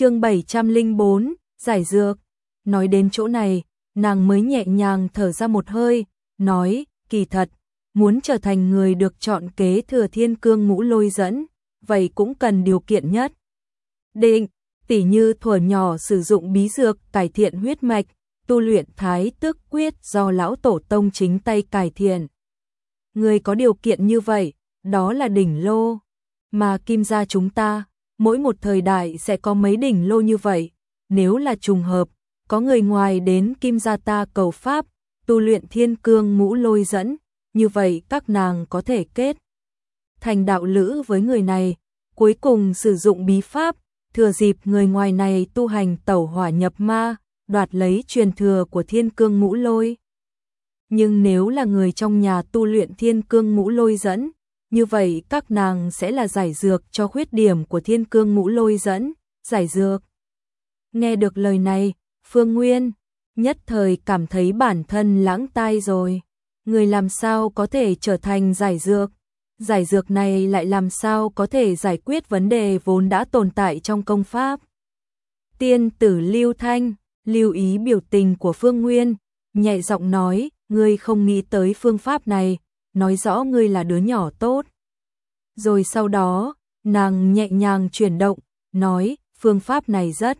chương 704, giải dược. Nói đến chỗ này, nàng mới nhẹ nhàng thở ra một hơi, nói, kỳ thật, muốn trở thành người được chọn kế thừa thiên cương ngũ lôi dẫn, vậy cũng cần điều kiện nhất. Định, tỉ như thuở nhỏ sử dụng bí dược cải thiện huyết mạch, tu luyện thái tước quyết do lão tổ tông chính tay cải thiện. Người có điều kiện như vậy, đó là đỉnh lô, mà kim gia chúng ta, mỗi một thời đại sẽ có mấy đỉnh lô như vậy, nếu là trùng hợp, có người ngoài đến kim gia ta cầu pháp, tu luyện thiên cương mũ lôi dẫn, như vậy các nàng có thể kết thành đạo lữ với người này, cuối cùng sử dụng bí pháp, thừa dịp người ngoài này tu hành tẩu hỏa nhập ma, đoạt lấy truyền thừa của thiên cương ngũ lôi. Nhưng nếu là người trong nhà tu luyện thiên cương ngũ lôi dẫn, như vậy các nàng sẽ là giải dược cho khuyết điểm của thiên cương ngũ lôi dẫn, giải dược. Nghe được lời này, Phương Nguyên nhất thời cảm thấy bản thân lãng tai rồi. Người làm sao có thể trở thành giải dược? Giải dược này lại làm sao có thể giải quyết vấn đề vốn đã tồn tại trong công pháp? Tiên tử Lưu Thanh, lưu ý biểu tình của Phương Nguyên, nhẹ giọng nói, ngươi không nghĩ tới phương pháp này, nói rõ ngươi là đứa nhỏ tốt. Rồi sau đó, nàng nhẹ nhàng chuyển động, nói, phương pháp này rất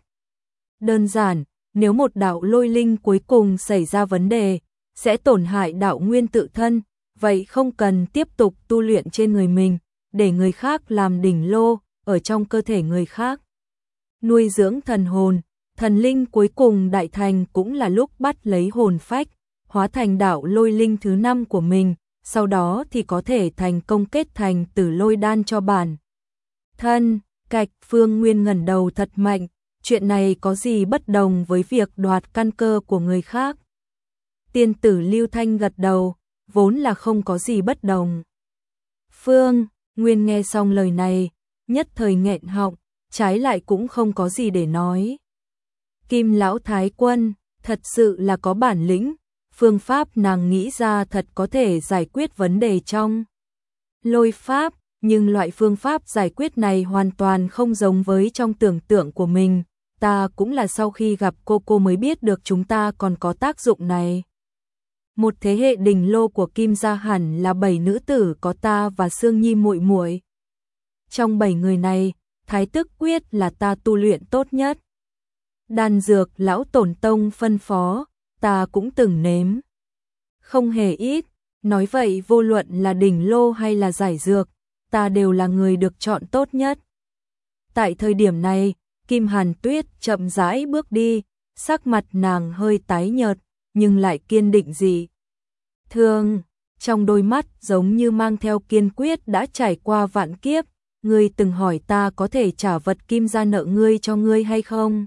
đơn giản, nếu một đạo lôi linh cuối cùng xảy ra vấn đề, sẽ tổn hại đạo nguyên tự thân, vậy không cần tiếp tục tu luyện trên người mình, để người khác làm đỉnh lô, ở trong cơ thể người khác. Nuôi dưỡng thần hồn, thần linh cuối cùng đại thành cũng là lúc bắt lấy hồn phách, hóa thành đạo lôi linh thứ năm của mình, sau đó thì có thể thành công kết thành tử lôi đan cho bản. Thân, cạch phương nguyên ngẩn đầu thật mạnh, chuyện này có gì bất đồng với việc đoạt căn cơ của người khác. Tiên tử Lưu Thanh gật đầu, vốn là không có gì bất đồng. Phương, Nguyên nghe xong lời này, nhất thời nghẹn họng, trái lại cũng không có gì để nói. Kim Lão Thái Quân, thật sự là có bản lĩnh, phương pháp nàng nghĩ ra thật có thể giải quyết vấn đề trong lôi pháp, nhưng loại phương pháp giải quyết này hoàn toàn không giống với trong tưởng tượng của mình. Ta cũng là sau khi gặp cô cô mới biết được chúng ta còn có tác dụng này. Một thế hệ đỉnh lô của Kim gia hẳn là bảy nữ tử có ta và Sương Nhi muội muội. Trong bảy người này, Thái Tức Quyết là ta tu luyện tốt nhất. Đan dược lão tổn tông phân phó, ta cũng từng nếm. Không hề ít, nói vậy vô luận là đỉnh lô hay là giải dược, ta đều là người được chọn tốt nhất. Tại thời điểm này, Kim Hàn Tuyết chậm rãi bước đi, sắc mặt nàng hơi tái nhợt, nhưng lại kiên định gì. Thương, trong đôi mắt giống như mang theo kiên quyết đã trải qua vạn kiếp, ngươi từng hỏi ta có thể trả vật kim ra nợ ngươi cho ngươi hay không?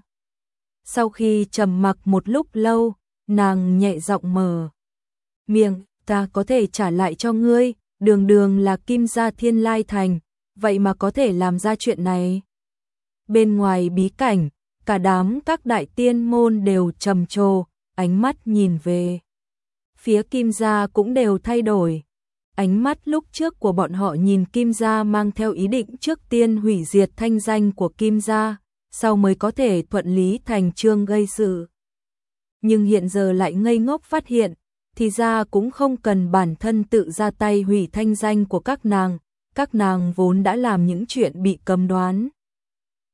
Sau khi trầm mặc một lúc lâu, nàng nhẹ giọng mờ. Miệng, ta có thể trả lại cho ngươi, đường đường là kim gia thiên lai thành, vậy mà có thể làm ra chuyện này. Bên ngoài bí cảnh, cả đám các đại tiên môn đều trầm trồ, ánh mắt nhìn về. Phía kim gia cũng đều thay đổi. Ánh mắt lúc trước của bọn họ nhìn kim gia mang theo ý định trước tiên hủy diệt thanh danh của kim gia, sau mới có thể thuận lý thành trương gây sự nhưng hiện giờ lại ngây ngốc phát hiện, thì ra cũng không cần bản thân tự ra tay hủy thanh danh của các nàng, các nàng vốn đã làm những chuyện bị cấm đoán.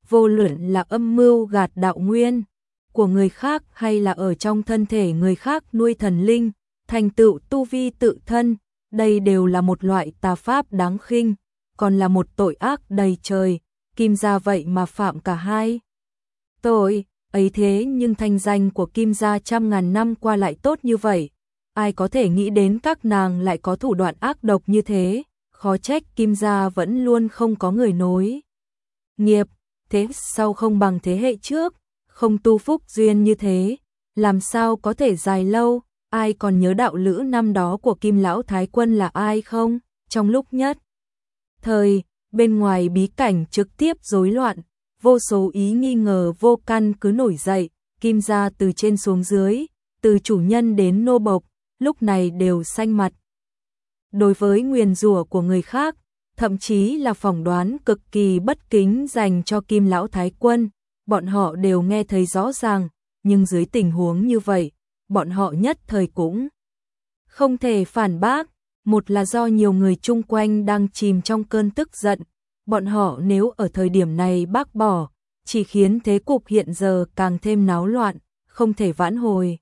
Vô luận là âm mưu gạt đạo nguyên của người khác hay là ở trong thân thể người khác nuôi thần linh, thành tựu tu vi tự thân, đây đều là một loại tà pháp đáng khinh, còn là một tội ác đầy trời, kim gia vậy mà phạm cả hai. Tội, ấy thế nhưng thanh danh của Kim gia trăm ngàn năm qua lại tốt như vậy, ai có thể nghĩ đến các nàng lại có thủ đoạn ác độc như thế, khó trách Kim gia vẫn luôn không có người nối. Nghiệp, thế sau không bằng thế hệ trước, không tu phúc duyên như thế, làm sao có thể dài lâu, ai còn nhớ đạo lữ năm đó của Kim lão thái quân là ai không? Trong lúc nhất thời, bên ngoài bí cảnh trực tiếp rối loạn, vô số ý nghi ngờ vô căn cứ nổi dậy, kim ra từ trên xuống dưới, từ chủ nhân đến nô bộc, lúc này đều xanh mặt. Đối với nguyền rủa của người khác, thậm chí là phỏng đoán cực kỳ bất kính dành cho kim lão thái quân, bọn họ đều nghe thấy rõ ràng, nhưng dưới tình huống như vậy, bọn họ nhất thời cũng không thể phản bác, một là do nhiều người chung quanh đang chìm trong cơn tức giận, bọn họ nếu ở thời điểm này bác bỏ, chỉ khiến thế cục hiện giờ càng thêm náo loạn, không thể vãn hồi.